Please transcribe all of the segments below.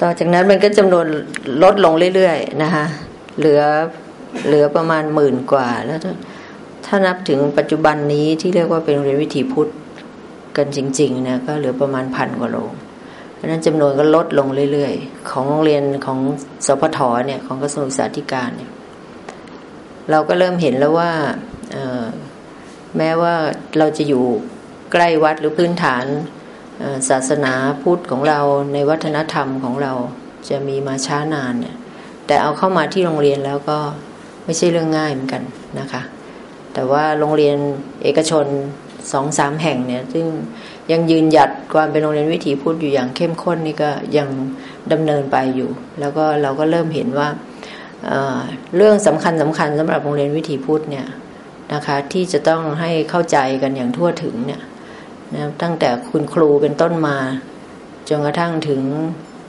ต่อจากนั้นมันก็จำนวนลดลงเรื่อยๆนะคะเหลือเหลือประมาณหมื่นกว่าแล้วถ้านับถึงปัจจุบันนี้ที่เรียกว่าเป็นโรงเรียนวิถีพุทธกันจริงๆนะก็เหลือประมาณพันกว่าโรงเพราะนั้นจำนวนก็ลดลงเรื่อยๆ ของโรงเรียนของสพทเนี่ยของกระทรวงศึกษาธิการเนี่ยเราก็เริ่มเห็นแล้วว่าแม้ว่าเราจะอยู่ใกล้วัดหรือพื้นฐาน ศาสนาพุทธของเราในวัฒนธรรมของเราจะมีมาช้านานเนี่ยแต่เอาเข้ามาที่โรงเรียนแล้วก็ไม่ใช่เรื่องง่ายเหมือนกันนะคะ แต่ว่าโรงเรียนเอกชนสองสามแห่งเนี่ยซึ่งยังยืนหยัดความเป็นโรงเรียนวิถีพุทธอยู่อย่างเข้มข้นนี่ก็ยังดำเนินไปอยู่ แล้วก็เราก็เริ่มเห็นว่าเเรื่องสำคัญสำคัญสำหรับโรงเรียนวิถีพุทธเนี่ยนะคะที่จะต้องให้เข้าใจกันอย่างทั่วถึงเนี่ย นะตั้งแต่คุณครูเป็นต้นมาจนกระทั่งถึง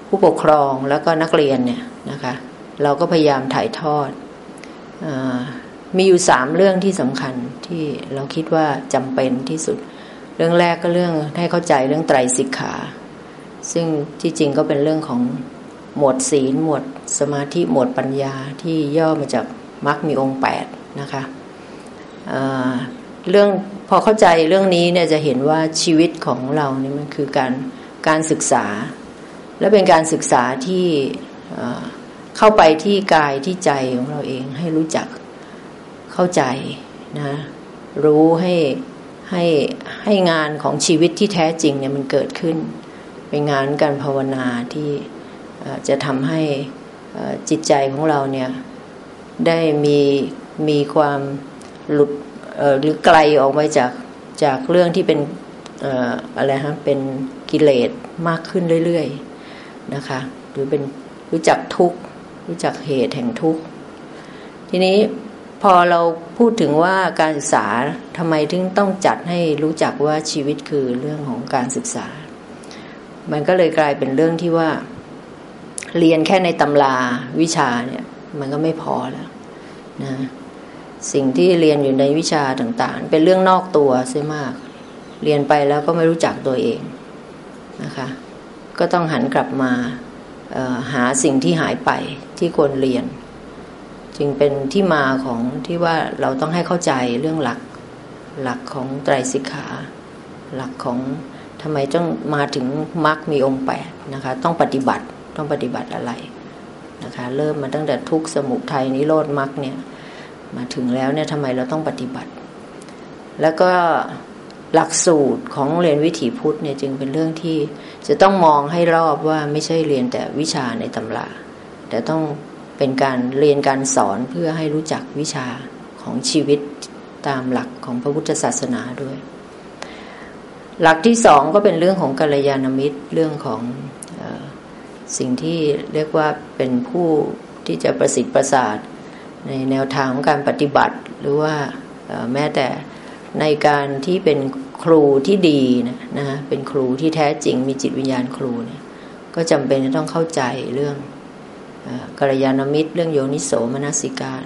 ผู้ปกครองแล้วก็นักเรียนเนี่ยนะคะ เราก็พยายามถ่ายทอดอมีอยู่สามเรื่องที่สำคัญที่เราคิดว่าจำเป็นที่สุด เรื่องแรกก็เรื่องให้เข้าใจเรื่องไตรสิกขา ซึ่งที่จริงก็เป็นเรื่องของหมวดศีลหมวดสมาธิหมวดปัญญาที่ย่อมาจากมรรคมีองค์แปดนะคะเรื่อง พอเข้าใจเรื่องนี้เนี่ยจะเห็นว่าชีวิตของเราเนี่ยมันคือการการศึกษา และเป็นการศึกษาที่เข้าไปที่กายที่ใจของเราเองให้รู้จักเข้าใจนะรู้ให้ให้ให้งานของชีวิตที่แท้จริงเนี่ยมันเกิดขึ้น เป็นงานการภาวนาที่จะทำให้จิตใจของเราเนี่ยได้มีมีความหลุด หรือไกลออกไปจากจากเรื่องที่เป็นอะไรฮะเป็นกิเลสมากขึ้นเรื่อยๆนะคะ หรือเป็นรู้จักทุกข์รู้จักเหตุแห่งทุกข์ทีนี้พอเราพูดถึงว่าการศึกษาทำไมถึงต้องจัดให้รู้จักว่าชีวิตคือเรื่องของการศึกษา มันก็เลยกลายเป็นเรื่องที่ว่า เรียนแค่ในตำราวิชาเนี่ย มันก็ไม่พอแล้วนะ สิ่งที่เรียนอยู่ในวิชาต่างๆ เป็นเรื่องนอกตัวเสียมาก เรียนไปแล้วก็ไม่รู้จักตัวเองนะคะ ก็ต้องหันกลับมาหาสิ่งที่หายไปที่ควรเรียน จึงเป็นที่มาของที่ว่าเราต้องให้เข้าใจเรื่องหลักหลักของไตรสิกขา หลักของทำไมต้องมาถึงมรรคมีองค์แปดนะคะ ต้องปฏิบัติต้องปฏิบัติอะไรนะคะ เริ่มมาตั้งแต่ทุกสมุทัยนิโรธมรรคเนี่ย มาถึงแล้วเนี่ยทำไมเราต้องปฏิบัติ แล้วก็หลักสูตรของเรียนวิถีพุทธเนี่ยจึงเป็นเรื่องที่จะต้องมองให้รอบว่าไม่ใช่เรียนแต่วิชาในตำราแต่ต้องเป็นการเรียนการสอนเพื่อให้รู้จักวิชาของชีวิตตามหลักของพระพุทธศาสนาด้วย หลักที่สองก็เป็นเรื่องของกัลยาณมิตรเรื่องของอสิ่งที่เรียกว่าเป็นผู้ที่จะประสิทธิ์ประสาท ในแนวทางของการปฏิบัติ หรือว่าแม้แต่ในการที่เป็นครูที่ดีนะนะเป็นครูที่แท้จริงมีจิตวิญญาณครูเนี่ยก็จำเป็นจะต้องเข้าใจเรื่องกัลยาณมิตร เรื่องโยนิโสมนสิการ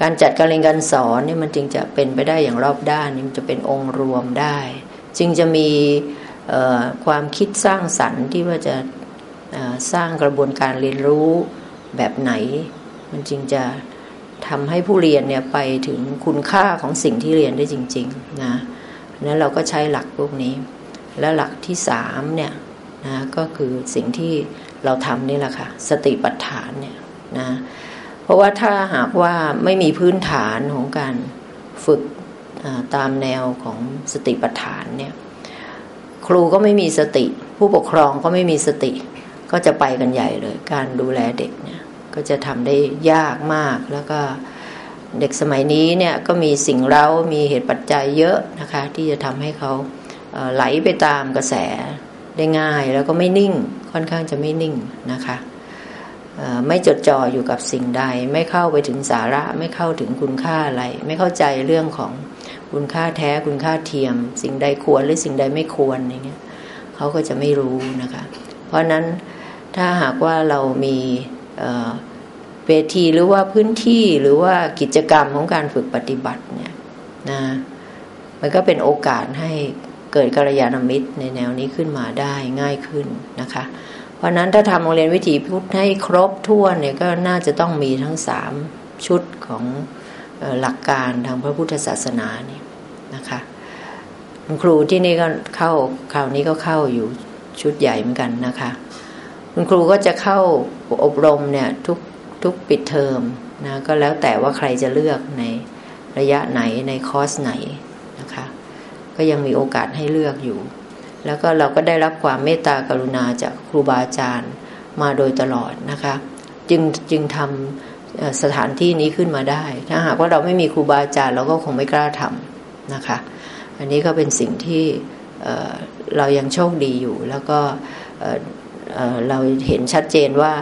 การจัดการเรียนการสอนเนี่ยมันจึงจะเป็นไปได้อย่างรอบด้านมันจะเป็นองค์รวมได้ จึงจะมีความคิดสร้างสรรค์ที่ว่าจะสร้างกระบวนการเรียนรู้แบบไหน มันจึงจะ ทำให้ผู้เรียนเนี่ยไปถึงคุณค่าของสิ่งที่เรียนได้จริงๆนะนั้นเราก็ใช้หลักพวกนี้ แล้วหลักที่สามเนี่ยนะก็คือสิ่งที่เราทำนี่แหละค่ะสติปัฏฐานเนี่ยนะเพราะว่าถ้าหากว่าไม่มีพื้นฐานของการฝึกตามแนวของสติปัฏฐานเนี่ยครูก็ไม่มีสติ ผู้ปกครองก็ไม่มีสติ ก็จะไปกันใหญ่เลย การดูแลเด็กเนี่ย ก็จะทำได้ยากมากแล้วก็เด็กสมัยนี้เนี่ยก็มีสิ่งเร้ามีเหตุปัจจัยเยอะนะคะ ที่จะทำให้เขาไหลไปตามกระแสได้ง่ายแล้วก็ไม่นิ่งค่อนข้างจะไม่นิ่งนะคะไม่จดจ่ออยู่กับสิ่งใด ไม่เข้าไปถึงสาระไม่เข้าถึงคุณค่าอะไร ไม่เข้าใจเรื่องของคุณค่าแท้คุณค่าเทียม สิ่งใดควรหรือสิ่งใดไม่ควรอย่างเงี้ยเขาก็จะไม่รู้นะคะ เพราะนั้นถ้าหากว่าเรามี เวทีหรือว่าพื้นที่หรือว่ากิจกรรมของการฝึกปฏิบัติเนี่ยนะมันก็เป็นโอกาสให้เกิดกัลยาณมิตรในแนวนี้ขึ้นมาได้ง่ายขึ้นนะคะ เพราะนั้นถ้าทำโรงเรียนวิถีพุทธให้ครบถ้วนเนี่ยก็น่าจะต้องมีทั้งสามชุดของหลักการทางพระพุทธศาสนาเนี่ยนะคะครูที่นี่ก็เข้าคราวนี้ก็เข้าอยู่ชุดใหญ่เหมือนกันนะคะ คุณครูก็จะเข้าอบรมเนี่ยทุกทุกปิดเทอมนะก็แล้วแต่ว่าใครจะเลือกในระยะไหนในคอร์สไหนนะคะ ก็ยังมีโอกาสให้เลือกอยู่ แล้วก็เราก็ได้รับความเมตตากรุณาจากครูบาอาจารย์มาโดยตลอดนะคะ จึงจึงทำสถานที่นี้ขึ้นมาได้ ถ้าหากว่าเราไม่มีครูบาอาจารย์เราก็คงไม่กล้าทำนะคะ อันนี้ก็เป็นสิ่งที่เรายังโชคดีอยู่แล้วก็ เราเห็นชัดเจนว่า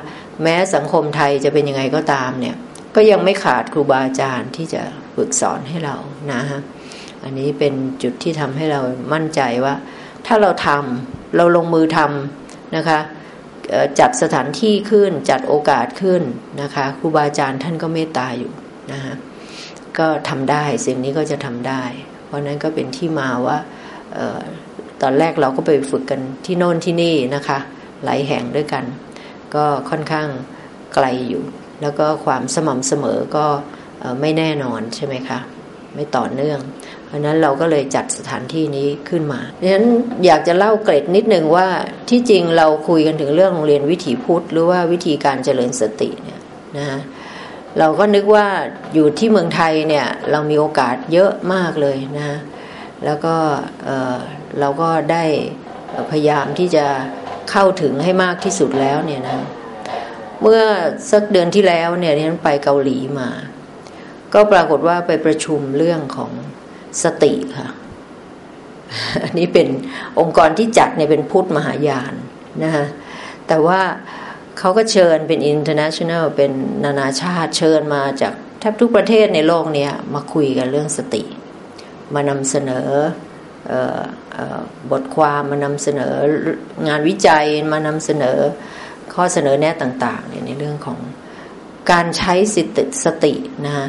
แม้สังคมไทยจะเป็นยังไงก็ตามเนี่ย ก็ยังไม่ขาดครูบาอาจารย์ที่จะฝึกสอนให้เรานะฮะอันนี้เป็นจุดที่ทำให้เรามั่นใจว่า ถ้าเราทำเราลงมือทำนะคะจัดสถานที่ขึ้นจัดโอกาสขึ้นนะคะครูบาอาจารย์ท่านก็เมตตาอยู่นะคะก็ทำได้สิ่งนี้ก็จะทำได้ เพราะนั้นก็เป็นที่มาว่าออตอนแรกเราก็ไปฝึกกันที่โน่นที่นี่นะคะ หลายแห่งด้วยกัน ก็ค่อนข้างไกลอยู่ แล้วก็ความสม่ำเสมอก็ไม่แน่นอนใช่ไหมคะ ไม่ต่อเนื่อง เพราะนั้นเราก็เลยจัดสถานที่นี้ขึ้นมาดังนั้นอยากจะเล่าเกร็ดนิดนึงว่าที่จริงเราคุยกันถึงเรื่องโรงเรียนวิถีพุทธ หรือว่าวิธีการเจริญสติเนี่ยนะฮะเราก็นึกว่าอยู่ที่เมืองไทยเนี่ยเรามีโอกาสเยอะมากเลยนะ แล้วก็เเราก็ได้พยายามที่จะ เข้าถึงให้มากที่สุดแล้วเนี่ยนะ เมื่อสักเดือนที่แล้วเนี่ยฉันไปเกาหลีมา ก็ปรากฏว่าไปประชุมเรื่องของสติค่ะ อันนี้เป็นองค์กรที่จัดเนี่ยเป็นพุทธมหายานนะคะแต่ว่าเขาก็เชิญเป็น international เป็นนานาชาติเชิญมาจากแทบทุกประเทศในโลกเนี้ยมาคุยกันเรื่องสติ มานำเสนอ บทความมานำเสนองานวิจัยมานำเสนอข้อเสนอแนะต่างๆในเรื่องของการใช้สติสตินะ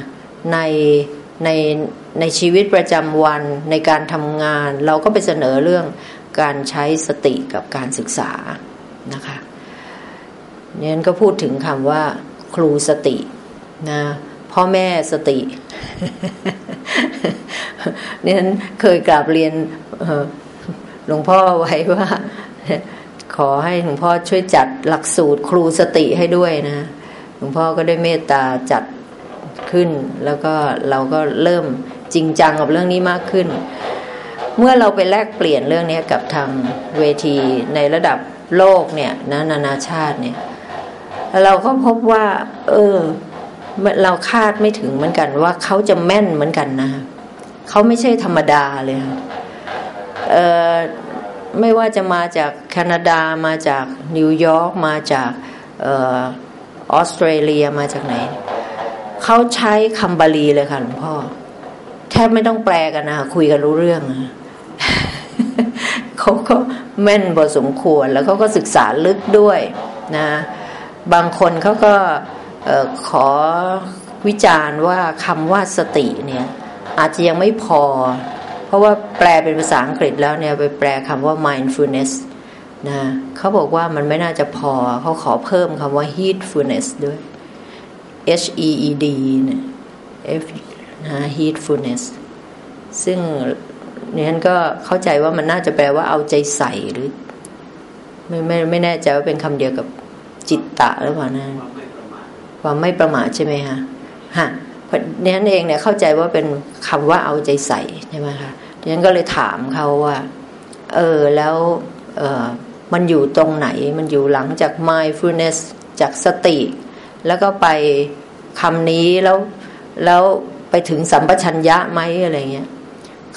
ในในในชีวิตประจำวันในการทำงาน เราก็ไปเสนอเรื่องการใช้สติกับการศึกษานะคะเนี่ยก็พูดถึงคำว่า ครูสตินะพ่อแม่สติ เนี่ยเคยกราบเรียนหลวงพ่อไว้ว่า ขอให้หลวงพ่อช่วยจัดหลักสูตรครูสติให้ด้วยนะ หลวงพ่อก็ได้เมตตาจัดขึ้น แล้วก็เราก็เริ่มจริงจังกับเรื่องนี้มากขึ้น เมื่อเราไปแลกเปลี่ยนเรื่องนี้กับทางเวทีในระดับโลกเนี่ยนะนานาชาติเนี่ย เราก็พบว่า เออ เราคาดไม่ถึงเหมือนกันว่าเขาจะแม่นเหมือนกันนะ เขาไม่ใช่ธรรมดาเลยเออไม่ว่าจะมาจากแคนาดามาจากนิวยอร์กมาจากออสเตรเลียมาจากไหน เขาใช้คำบาลีเลยค่ะหลวงพ่อ แทบไม่ต้องแปลกันนะคุยกันรู้เรื่องเขาก็แม่นพอสมควรแล้วเขาก็ศึกษาลึกด้วยนะบางคนเขาก็ขอวิจารณ์ว่าคำว่าสติเนี่ย อาจจะยังไม่พอ เพราะว่าแปลเป็นภาษาอังกฤษแล้วเนี่ยไปแปลคำว่า mindfulness นะเขาบอกว่ามันไม่น่าจะพอเขาขอเพิ่มคำว่า heedfulness ด้วย H E E D เนี่ย F นะ heedfulness ซึ่งนี่ฉันก็เข้าใจว่ามันน่าจะแปลว่าเอาใจใส่หรือ ไม่ไม่ไม่แน่ใจว่าเป็นคำเดียวกับจิตตะหรือเปล่านะความไม่ประมาทใช่ไหมคะฮะ เพราะนี่ฉันเองเนี่ยเข้าใจว่าเป็นคำว่าเอาใจใส่ใช่ไหมคะดังนั้นก็เลยถามเขาว่า เออแล้วเออมันอยู่ตรงไหนมันอยู่หลังจาก mindfulness จากสติ แล้วก็ไปคำนี้แล้วแล้วไปถึงสัมปชัญญะไหมอะไรเงี้ย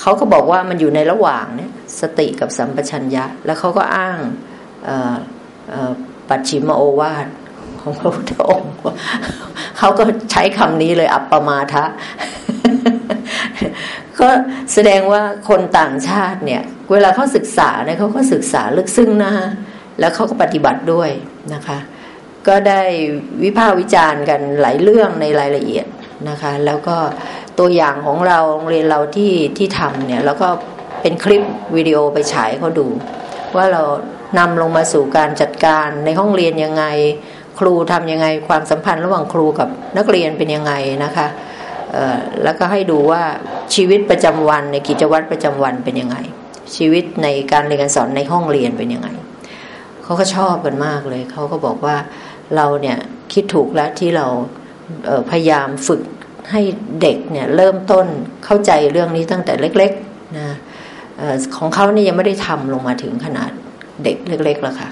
เขาก็บอกว่ามันอยู่ในระหว่างเนี่ยสติกับสัมปชัญญะ แล้วเขาก็อ้างปัจฉิมโอวาท ของพระพุทธองค์เขาก็ใช้คำนี้เลยอัปปมาทะ ก็แสดงว่าคนต่างชาติเนี่ย เวลาเขาศึกษาเนี่ยเขาก็ศึกษาลึกซึ้งนะแล้วเขาก็ปฏิบัติด้วยนะคะ ก็ได้วิพากษ์วิจารณ์กันหลายเรื่องในรายละเอียดนะคะ แล้วก็ตัวอย่างของเราโรงเรียนเราที่ที่ทำเนี่ยแล้วก็เป็นคลิปวิดีโอไปฉายเขาดู ว่าเรานำลงมาสู่การจัดการในห้องเรียนยังไง ครูทำยังไงความสัมพันธ์ระหว่างครูกับนักเรียนเป็นยังไงนะคะแล้วก็ให้ดูว่าชีวิตประจำวันในกิจวัตรประจำวันเป็นยังไง ชีวิตในการเรียนการสอนในห้องเรียนเป็นยังไงเขาก็ชอบกันมากเลยเขาก็บอกว่าเราเนี่ยคิดถูกแล้วที่เราพยายามฝึกให้เด็กเนี่ยเริ่มต้นเข้าใจเรื่องนี้ตั้งแต่เล็กๆนะของเขานี่ยังไม่ได้ทำลงมาถึงขนาดเด็กเล็กๆแล้วค่ะ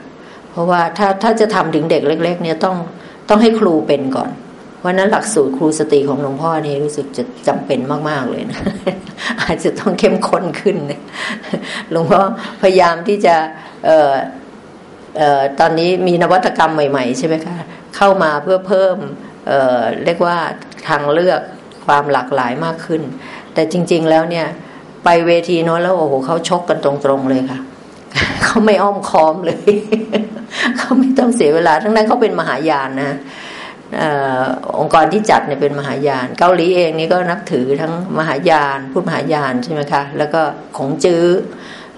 เพราะว่าถ้าถ้าจะทำถึงเด็กเล็ก ๆ เนี่ยต้องต้องให้ครูเป็นก่อนวันนั้นหลักสูตรครูสติของหลวงพ่อนี่รู้สึกจะจำเป็นมาก ๆ เลยนะอาจจะต้องเข้มข้นขึ้นหลวงพ่อพยายามที่จะเออเออตอนนี้มีนวัตกรรมใหม่ ๆ ใช่ไหมคะเข้ามาเพื่อเพิ่มเออเรียกว่าทางเลือกความหลากหลายมากขึ้น แต่จริง ๆ แล้วเนี่ย ไปเวทีโน้นแล้วโอ้โหเขาชกกันตรง ๆ เลยค่ะ เขาไม่อ้อมค้อมเลย เขาไม่ต้องเสียเวลา ทั้งนั้นเขาเป็นมหายานนะองค์กรที่จัดเนี่ยเป็นมหายาน เกาหลีเองนี่ก็นับถือทั้งมหายานพุทธมหายานใช่ไหมคะแล้วก็ขงจื้อ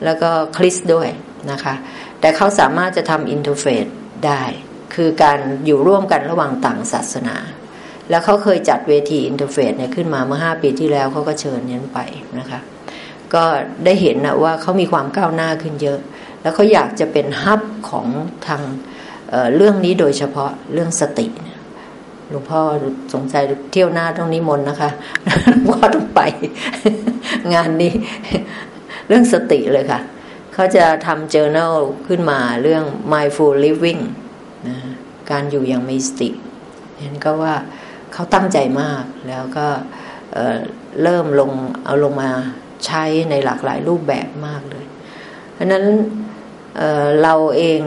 แล้วก็คริสต์ด้วยนะคะ แต่เขาสามารถจะทำ interfaith ได้ คือการอยู่ร่วมกันระหว่างต่างศาสนา แล้วเขาเคยจัดเวที interfaith เนี่ยขึ้นมาเมื่อห้าปีที่แล้วเขาก็เชิญนี้ไปนะคะ ก็ได้เห็นนะว่าเขามีความก้าวหน้าขึ้นเยอะ แล้วเขาอยากจะเป็นฮับของทางเเรื่องนี้โดยเฉพาะเรื่องสติหลวงพ่อสงสัยเที่ยวหน้าต้องนิมนต์นะคะหลวงพ่อต้องไป งานนี้ เรื่องสติเลยค่ะเขาจะทำ journal ขึ้นมาเรื่อง mindful living นะการอยู่อย่างมีสติ เห็นก็ว่าเขาตั้งใจมากแล้วก็เเริ่มลงเอาลงมา ใช้ในหลากหลายรูปแบบมากเลยเพราะนั้นเเราเอง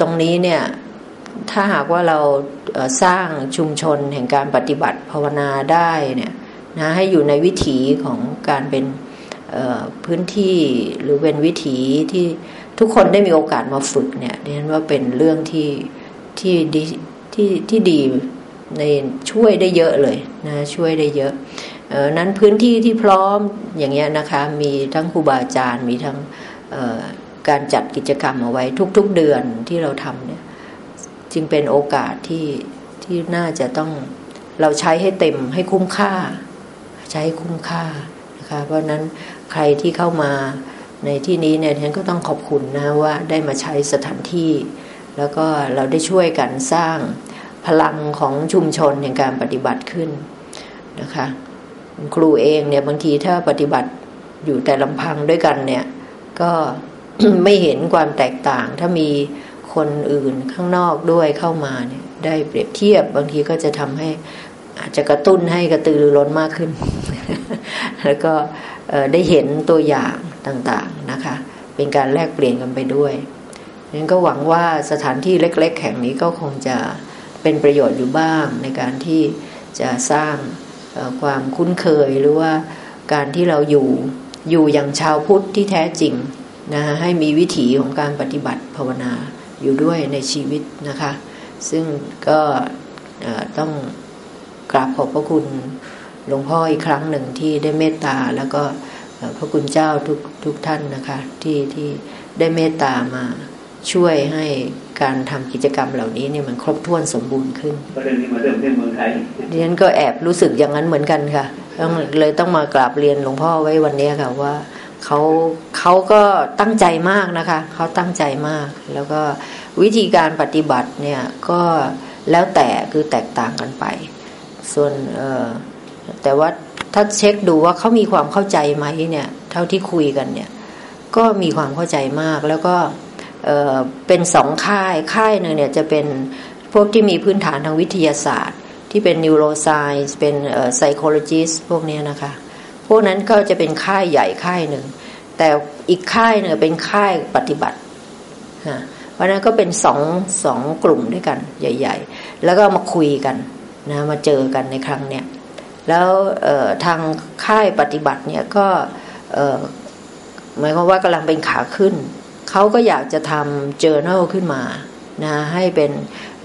ตรงนี้เนี่ยถ้าหากว่าเราสร้างชุมชนแห่งการปฏิบัติภาวนาได้เนี่ยนะให้อยู่ในวิถีของการเป็นพื้นที่หรือเป็นวิถีที่ทุกคนได้มีโอกาสมาฝึกเนี่ยดิฉันว่าเป็นเรื่องที่ที่ดีที่ที่ดีในช่วยได้เยอะเลยนะช่วยได้เยอะ นั้นพื้นที่ที่พร้อมอย่างเงี้ยนะคะมีทั้งครูบาอาจารย์มีทั้งการจัดกิจกรรมเอาไว้ทุกๆเดือนที่เราทำเนี่ยจึงเป็นโอกาสที่ที่น่าจะต้องเราใช้ให้เต็มให้คุ้มค่า ใช้คุ้มค่านะคะเพราะนั้นใครที่เข้ามาในที่นี้เนี่ยฉันก็ต้องขอบคุณนะว่าได้มาใช้สถานที่ แล้วก็เราได้ช่วยกันสร้างพลังของชุมชนในการปฏิบัติขึ้นนะคะ ครูเองเนี่ยบางทีถ้าปฏิบัติอยู่แต่ลำพังด้วยกันเนี่ย ก็ไม่เห็นความแตกต่าง ถ้ามีคนอื่นข้างนอกด้วยเข้ามาเนี่ย ได้เปรียบเทียบบางทีก็จะทำให้อาจจะกระตุ้นให้กระตือรือร้นมากขึ้น แล้วก็ได้เห็นตัวอย่างต่างๆนะคะ เป็นการแลกเปลี่ยนกันไปด้วยนั้นก็หวังว่าสถานที่เล็ก ๆ แห่งนี้ก็คงจะเป็นประโยชน์อยู่บ้างในการที่จะสร้าง ความคุ้นเคยหรือว่าการที่เราอยู่อยู่อย่างชาวพุทธที่แท้จริงนะให้มีวิถีของการปฏิบัติภาวนาอยู่ด้วยในชีวิตนะคะ ซึ่งก็ต้องกราบขอบพระคุณหลวงพ่ออีกครั้งหนึ่งที่ได้เมตตาแล้วก็พระคุณเจ้าทุกทุกท่านนะคะที่ที่ได้เมตตามาช่วยให้ การทำกิจกรรมเหล่านี้เนี่ยมันครบถ้วนสมบูรณ์ขึ้นประเด็นนี้มาเริ่มที่เมืองไทยดิฉันก็แอบรู้สึกอย่างนั้นเหมือนกันค่ะต้องเลยต้องมากราบเรียนหลวงพ่อไว้วันนี้ค่ะว่าเขาเขาก็ตั้งใจมากนะคะเขาตั้งใจมาก แล้วก็วิธีการปฏิบัติเนี่ยก็แล้วแต่คือแตกต่างกันไป ส่วนเออแต่ว่าถ้าเช็คดูว่าเขามีความเข้าใจไหมเนี่ย เท่าที่คุยกันเนี่ย ก็มีความเข้าใจมากแล้วก็ เเป็นสองค่ายค่ายหนึ่งเนี่ยจะเป็นพวกที่มีพื้นฐานทางวิทยาศาสตร์ ที่เป็น neuroscience เป็น psychologist พวกนี้นะคะ พวกนั้นก็จะเป็นค่ายใหญ่ค่ายหนึ่ง แต่อีกค่ายหนึ่งเป็นค่ายปฏิบัติเพราะนั้นก็เป็นสองสองกลุ่มด้วยกันใหญ่ ๆ แล้วก็มาคุยกันนะมาเจอกันในครั้งเนี้ยแล้วทางค่ายปฏิบัติเนี่ยก็หมายความว่ากำลังเป็นขาขึ้น เขาก็อยากจะทำ journal ขึ้นมานะให้เป็น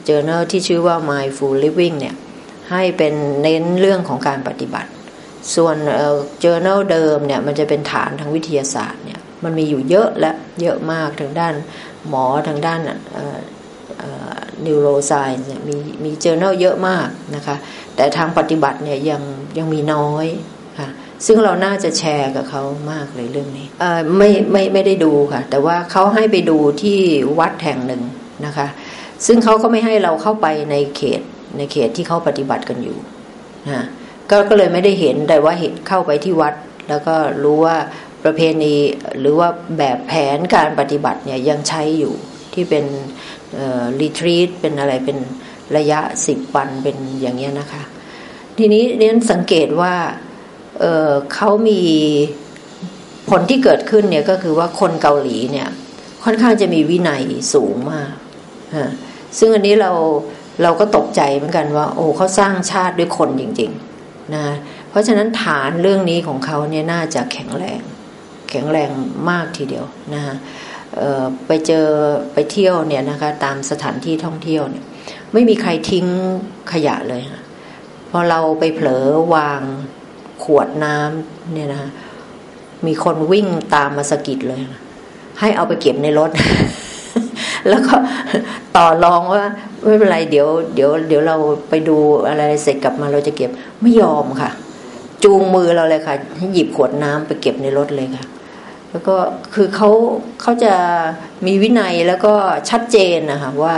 journal ที่ชื่อว่า mindful living เนี่ยให้เป็นเน้นเรื่องของการปฏิบัติ ส่วน journal เดิมเนี่ยมันจะเป็นฐานทางวิทยาศาสตร์เนี่ยมันมีอยู่เยอะและเยอะมากทางด้านหมอทางด้านนิวโรไซน์มีมีเจอแนลเยอะมากนะคะแต่ทางปฏิบัติเนี่ยยังยังมีน้อยค่ะ ซึ่งเราน่าจะแชร์กับเขามากเลยเรื่องนี้ไม่ไม่ไม่ได้ดูค่ะ แต่ว่าเขาให้ไปดูที่วัดแห่งหนึ่งนะคะ ซึ่งเขาก็ไม่ให้เราเข้าไปในเขตในเขตที่เขาปฏิบัติกันอยู่นะก็ก็เลยไม่ได้เห็นแต่ว่าเห็นเข้าไปที่วัด แล้วก็รู้ว่าประเพณีหรือว่าแบบแผนการปฏิบัติเนี่ยยังใช้อยู่ที่เป็นรีทรีตเป็นอะไรเป็นระยะสิบวันเป็นอย่างเงี้ยนะคะ ทีนี้เรียนสังเกตว่า เเขามีผลที่เกิดขึ้นเนี่ยก็คือว่าคนเกาหลีเนี่ย ค่อนข้างจะมีวินัยสูงมากซึ่งอันนี้เราเราก็ตกใจเหมือนกันว่า โอ้เขาสร้างชาติด้วยคนจริง ๆ นะ เพราะฉะนั้นฐานเรื่องนี้ของเขาเนี่ยน่าจะแข็งแรง แข็งแรงมากทีเดียวนะฮะไปเจอไปเที่ยวเนี่ยนะคะตามสถานที่ท่องเที่ยวเนี่ย ไม่มีใครทิ้งขยะเลยค่ะพอเราไปเผลอวาง ขวดน้ำเนี่ยนะมีคนวิ่งตามมาสกิดเลย ให้เอาไปเก็บในรถ แล้วก็ต่อรองว่าไม่เป็นไรเดี๋ยวเดี๋ยวเดี๋ยวเราไปดูอะไรเสร็จกลับมาเราจะเก็บไม่ยอมค่ะ จูงมือเราเลยค่ะให้หยิบขวดน้ำไปเก็บในรถเลยค่ะ แล้วก็คือเขาเขาจะมีวินัยแล้วก็ชัดเจนนะคะว่า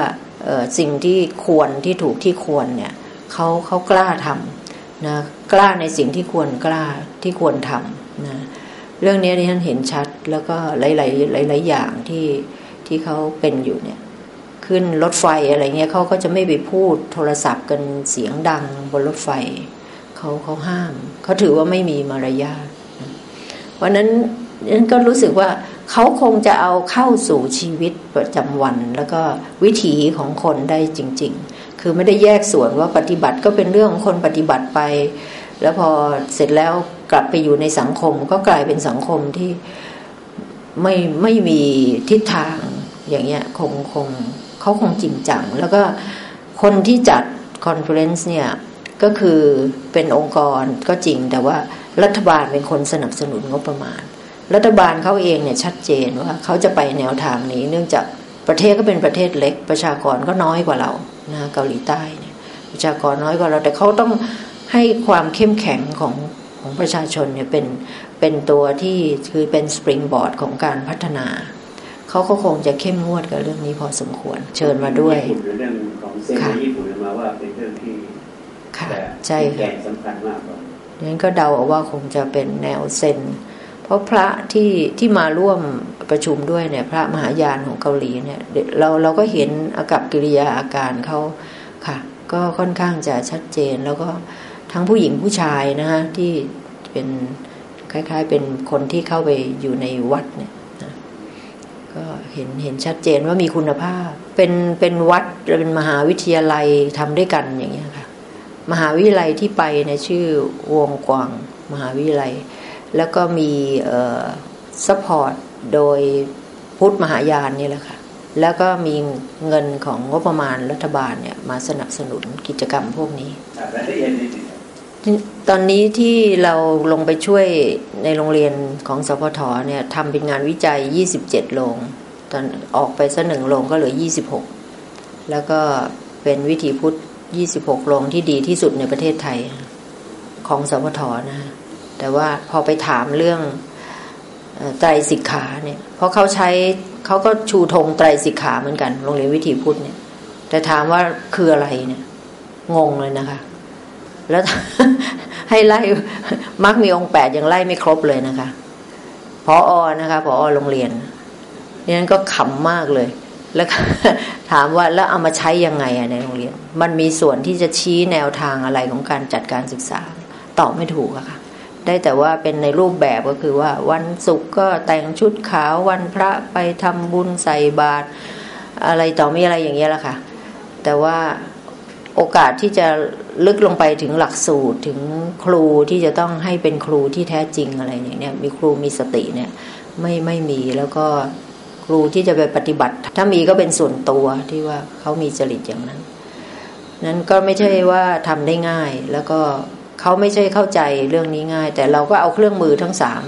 สิ่งที่ควรที่ถูกที่ควรเนี่ยเขาเขากล้าทำ นะกล้าในสิ่งที่ควรกล้าที่ควรทำนะเรื่องนี้ที่ท่านเห็นชัดแล้วก็หลายๆหลายๆอย่างที่ที่เขาเป็นอยู่เนี่ย ขึ้นรถไฟอะไรเงี้ยเขาก็จะไม่ไปพูดโทรศัพท์กันเสียงดังบนรถไฟเขาเขาห้ามเขาถือว่าไม่มีมารยาทวันนั้นนั้นก็รู้สึกว่าเขาคงจะเอาเข้าสู่ชีวิตประจำวัน แล้วก็วิถีของคนได้จริง ๆ คือไม่ได้แยกส่วนว่าปฏิบัติก็เป็นเรื่องของคนปฏิบัติไป แล้วพอเสร็จแล้วกลับไปอยู่ในสังคม ก็กลายเป็นสังคมที่ไม่ไม่มีทิศทางอย่างเงี้ยคงคงเขาคงจริงจัง แล้วก็คนที่จัด conference เนี่ยก็คือเป็นองค์กรก็จริง แต่ว่ารัฐบาลเป็นคนสนับสนุนงบประมาณ รัฐบาลเขาเองเนี่ยชัดเจนว่าเขาจะไปแนวทางนี้ เนื่องจากประเทศก็เป็นประเทศเล็กประชากรก็น้อยกว่าเรา นะเกาหลีใต้เนี่ยประชากรน้อยกว่าเราแต่เขาต้องให้ความเข้มแข็งของของประชาชนเนี่ยเป็นเป็นตัวที่คือเป็นสปริงบอร์ดของการพัฒนา เขาก็คงจะเข้มงวดกับเรื่องนี้พอสมควร เชิญมาด้วยเรื่องของเซนญี่ปุ่นมาว่าเป็นเรื่องที่ค่ะใช่ค่ะสำคัญมากกว่านั้นก็เดาว่าคงจะเป็นแนวเซน เพราะพระที่ที่มาร่วมประชุมด้วยเนี่ย พระมหายานของเกาหลีเนี่ย เราเราก็เห็นอากับกิริยาอาการเขาค่ะ ก็ค่อนข้างจะชัดเจนแล้วก็ทั้งผู้หญิงผู้ชายนะฮะที่เป็นคล้าย ๆ เป็นคนที่เข้าไปอยู่ในวัดเนี่ยนะก็เห็นเห็นชัดเจนว่ามีคุณภาพ เป็นเป็นวัดเป็นมหาวิทยาลัยทำด้วยกันอย่างเงี้ยค่ะ มหาวิทยาลัยที่ไปเนี่ยชื่อวงกวางมหาวิทยาลัย แล้วก็มีเอ่อ support โดยพุทธมหายานนี่แหละค่ะ แล้วก็มีเงินของงบประมาณรัฐบาลเนี่ยมาสนับสนุนกิจกรรมพวกนี้ ตอนนี้ที่เราลงไปช่วยในโรงเรียนของสพทเนี่ยทำเป็นงานวิจัย 27 โรง ถอนออกไปสักหนึ่งโรงก็เหลือ 26 แล้วก็เป็นวิถีพุทธ 26 โรงที่ดีที่สุดในประเทศไทยของสพทนะ แต่ว่าพอไปถามเรื่องไตรสิกขาเนี่ย เพราะเขาใช้เขาก็ชูธงไตรสิกขาเหมือนกัน โรงเรียนวิถีพุทธเนี่ย แต่ถามว่าคืออะไรเนี่ย งงเลยนะคะ แล้วให้ไล่มักมีองค์แปดยังไล่ไม่ครบเลยนะคะพออนะคะพอโรงเรียนนี่นั้นก็ขำมากเลย แล้วถามว่าแล้วเอามาใช้ยังไงอะในโรงเรียน มันมีส่วนที่จะชี้แนวทางอะไรของการจัดการศึกษา ตอบไม่ถูกอะค่ะ ได้แต่ว่าเป็นในรูปแบบก็คือว่าวันศุกร์ก็แต่งชุดขาววันพระไปทำบุญใส่บาตรอะไรต่อมีอะไรอย่างเงี้ยแหละค่ะ แต่ว่าโอกาสที่จะลึกลงไปถึงหลักสูตรถึงครูที่จะต้องให้เป็นครูที่แท้จริงอะไรอย่างเนี้ยมีครูมีสติเนี่ยไม่ไม่มีแล้วก็ครูที่จะไปปฏิบัติ ถ้ามีก็เป็นส่วนตัวที่ว่าเขามีจริตอย่างนั้น นั้นก็ไม่ใช่ว่าทำได้ง่ายแล้วก็ เขาไม่ใช่เข้าใจเรื่องนี้ง่าย แต่เราก็เอาเครื่องมือทั้งสาม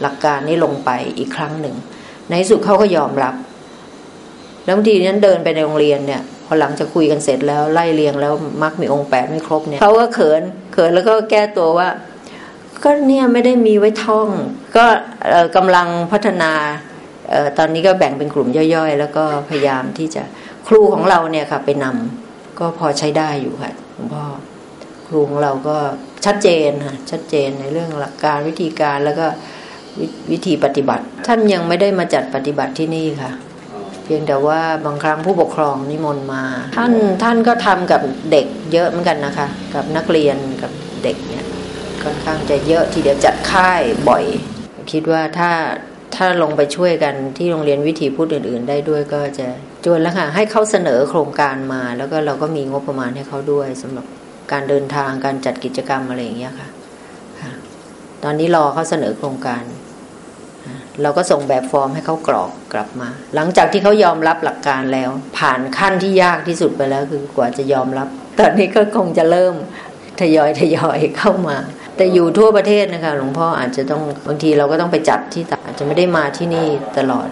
หลักการนี้ลงไปอีกครั้งหนึ่ง ในสุดเขาก็ยอมรับ แล้วบางทีนั้นเดินไปในโรงเรียนเนี่ยพอหลังจากคุยกันเสร็จแล้วไล่เรียงแล้วมักมีองค์แปดไม่ครบเนี่ยเขาก็เขินเขินแล้วก็แก้ตัวว่า ก็เนี่ยไม่ได้มีไว้ท่อง ก็เอ่อกำลังพัฒนาออตอนนี้ก็แบ่งเป็นกลุ่มย่อยๆ แล้วก็พยายามที่จะครูของเราเนี่ยค่ะไปนำก็พอใช้ได้อยู่ค่ะหลวงพ่อ ครูของเราก็ชัดเจนค่ะชัดเจนในเรื่องหลักการวิธีการแล้วก็วิวิธีปฏิบัติ ท่านยังไม่ได้มาจัดปฏิบัติที่นี่ค่ะ เพียงแต่ว่าบางครั้งผู้ปกครองนิมนต์มา ท่านท่านก็ทำกับเด็กเยอะเหมือนกันนะคะ กับนักเรียนกับเด็กเนี่ยค่อนข้างจะเยอะทีเดียวจัดค่ายบ่อย คิดว่าถ้าถ้าลงไปช่วยกันที่โรงเรียนวิถีพุทธอื่น ๆ ได้ด้วยก็จะจวนแล้วค่ะให้เขาเสนอโครงการมา แล้วก็เราก็มีงบประมาณให้เขาด้วยสำหรับ การเดินทางการจัดกิจกรรมอะไรอย่างเงี้ยค่ะตอนนี้รอเขาเสนอโครงการ เราก็ส่งแบบฟอร์มให้เขากรอกกลับมา หลังจากที่เขายอมรับหลักการแล้ว ผ่านขั้นที่ยากที่สุดไปแล้วคือกว่าจะยอมรับ ตอนนี้ก็คงจะเริ่มทยอยทยอยเข้ามา แต่อยู่ทั่วประเทศนะคะหลวงพ่ออาจจะต้องบางทีเราก็ต้องไปจัดที่ต่างอาจจะไม่ได้มาที่นี่ตลอด